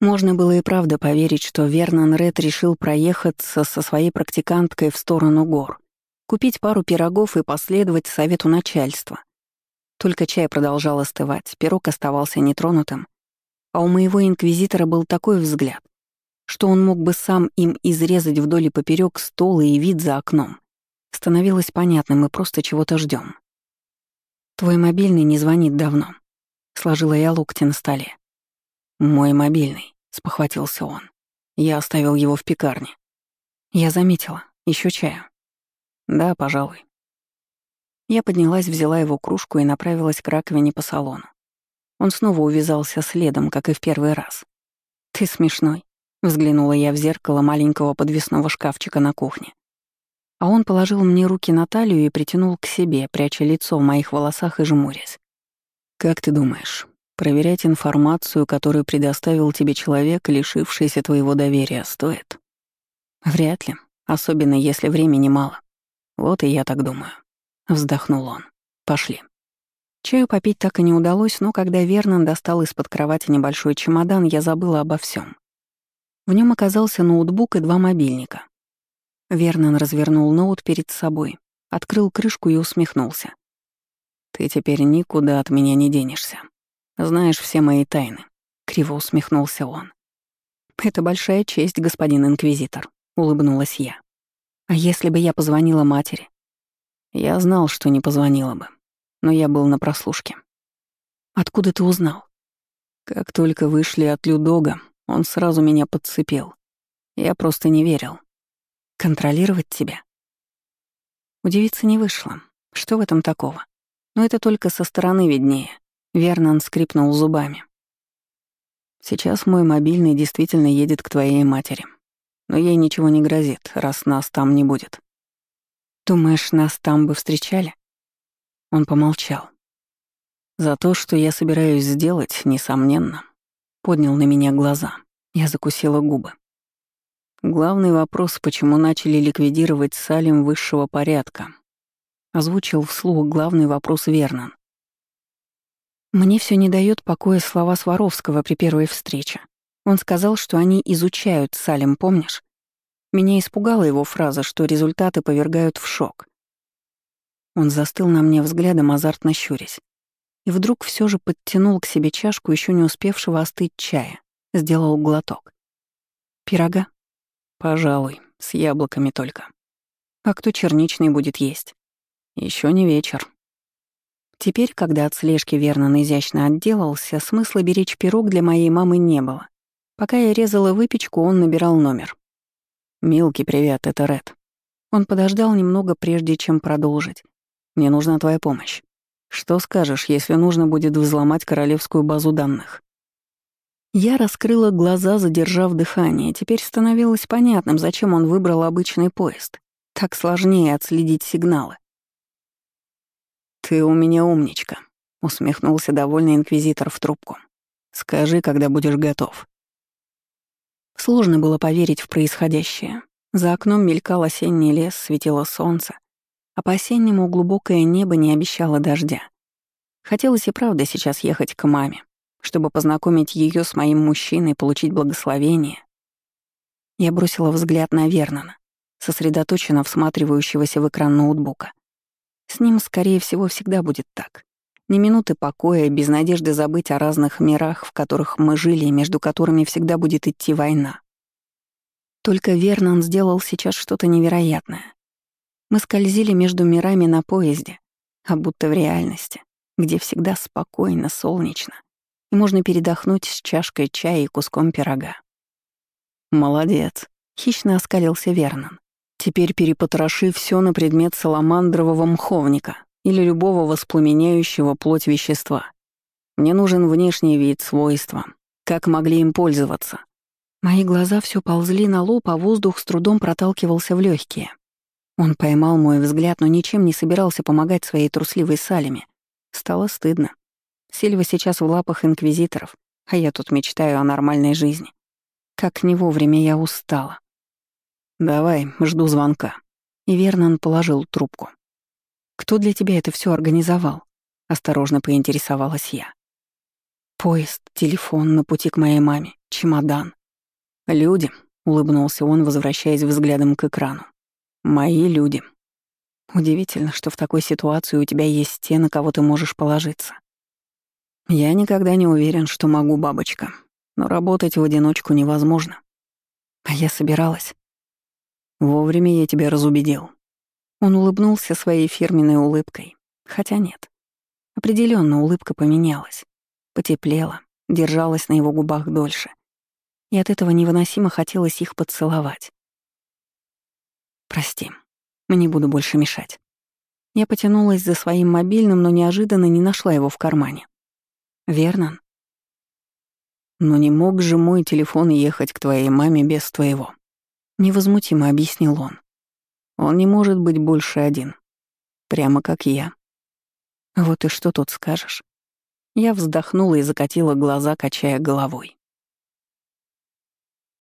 Можно было и правда поверить, что Вернон Ред решил проехаться со своей практиканткой в сторону гор, купить пару пирогов и последовать совету начальства. Только чай продолжал остывать, пирог оставался нетронутым, а у моего инквизитора был такой взгляд, что он мог бы сам им изрезать вдоль и поперек стол и вид за окном. Становилось понятно, мы просто чего-то ждем. «Твой мобильный не звонит давно», — сложила я локти на столе. «Мой мобильный», — спохватился он. Я оставил его в пекарне. Я заметила. Еще чаю. Да, пожалуй. Я поднялась, взяла его кружку и направилась к раковине по салону. Он снова увязался следом, как и в первый раз. «Ты смешной», — взглянула я в зеркало маленького подвесного шкафчика на кухне. А он положил мне руки на талию и притянул к себе, пряча лицо в моих волосах и жмурясь. «Как ты думаешь, Проверять информацию, которую предоставил тебе человек, лишившийся твоего доверия, стоит? Вряд ли, особенно если времени мало. Вот и я так думаю. Вздохнул он. Пошли. Чаю попить так и не удалось, но когда Вернон достал из-под кровати небольшой чемодан, я забыла обо всем. В нем оказался ноутбук и два мобильника. Вернон развернул ноут перед собой, открыл крышку и усмехнулся. «Ты теперь никуда от меня не денешься. Знаешь все мои тайны», — криво усмехнулся он. «Это большая честь, господин инквизитор», — улыбнулась я. «А если бы я позвонила матери?» «Я знал, что не позвонила бы, но я был на прослушке». «Откуда ты узнал?» «Как только вышли от Людога, он сразу меня подцепил. Я просто не верил. Контролировать тебя?» Удивиться не вышло. Что в этом такого? Но это только со стороны виднее. Вернон скрипнул зубами. «Сейчас мой мобильный действительно едет к твоей матери. Но ей ничего не грозит, раз нас там не будет. Думаешь, нас там бы встречали?» Он помолчал. «За то, что я собираюсь сделать, несомненно». Поднял на меня глаза. Я закусила губы. Главный вопрос, почему начали ликвидировать Салим высшего порядка. Озвучил вслух главный вопрос Вернон. Мне все не дает покоя слова Сваровского при первой встрече. Он сказал, что они изучают Салем, помнишь? Меня испугала его фраза, что результаты повергают в шок. Он застыл на мне взглядом, азартно щурясь. И вдруг все же подтянул к себе чашку еще не успевшего остыть чая. Сделал глоток. «Пирога?» «Пожалуй, с яблоками только. А кто черничный будет есть?» Еще не вечер», Теперь, когда от слежки Вернон изящно отделался, смысла беречь пирог для моей мамы не было. Пока я резала выпечку, он набирал номер. «Милки, привет, это Ред». Он подождал немного, прежде чем продолжить. «Мне нужна твоя помощь. Что скажешь, если нужно будет взломать королевскую базу данных?» Я раскрыла глаза, задержав дыхание. Теперь становилось понятным, зачем он выбрал обычный поезд. Так сложнее отследить сигналы. «Ты у меня умничка», — усмехнулся довольный инквизитор в трубку. «Скажи, когда будешь готов». Сложно было поверить в происходящее. За окном мелькал осенний лес, светило солнце, а по-осеннему глубокое небо не обещало дождя. Хотелось и правда сейчас ехать к маме, чтобы познакомить ее с моим мужчиной, получить благословение. Я бросила взгляд на Вернона, сосредоточенно всматривающегося в экран ноутбука. С ним, скорее всего, всегда будет так. Ни минуты покоя, без надежды забыть о разных мирах, в которых мы жили и между которыми всегда будет идти война. Только Вернон сделал сейчас что-то невероятное. Мы скользили между мирами на поезде, а будто в реальности, где всегда спокойно, солнечно, и можно передохнуть с чашкой чая и куском пирога. «Молодец», — хищно оскалился Вернон. Теперь перепотроши все на предмет саламандрового мховника или любого воспламеняющего плоть вещества. Мне нужен внешний вид, свойства. Как могли им пользоваться? Мои глаза все ползли на лоб, а воздух с трудом проталкивался в легкие. Он поймал мой взгляд, но ничем не собирался помогать своей трусливой Салеме. Стало стыдно. Сильва сейчас в лапах инквизиторов, а я тут мечтаю о нормальной жизни. Как не вовремя я устала. «Давай, жду звонка». И Вернон положил трубку. «Кто для тебя это все организовал?» — осторожно поинтересовалась я. Поезд, телефон на пути к моей маме, чемодан. «Люди», — улыбнулся он, возвращаясь взглядом к экрану. «Мои люди». Удивительно, что в такой ситуации у тебя есть те, на кого ты можешь положиться. Я никогда не уверен, что могу, бабочка, но работать в одиночку невозможно. А я собиралась. Вовремя я тебя разубедил. Он улыбнулся своей фирменной улыбкой, хотя нет. Определенно улыбка поменялась потеплела, держалась на его губах дольше. И от этого невыносимо хотелось их поцеловать. «Прости, не буду больше мешать». Я потянулась за своим мобильным, но неожиданно не нашла его в кармане. «Вернон?» «Но не мог же мой телефон ехать к твоей маме без твоего», — невозмутимо объяснил он. «Он не может быть больше один. Прямо как я». «Вот и что тут скажешь?» Я вздохнула и закатила глаза, качая головой.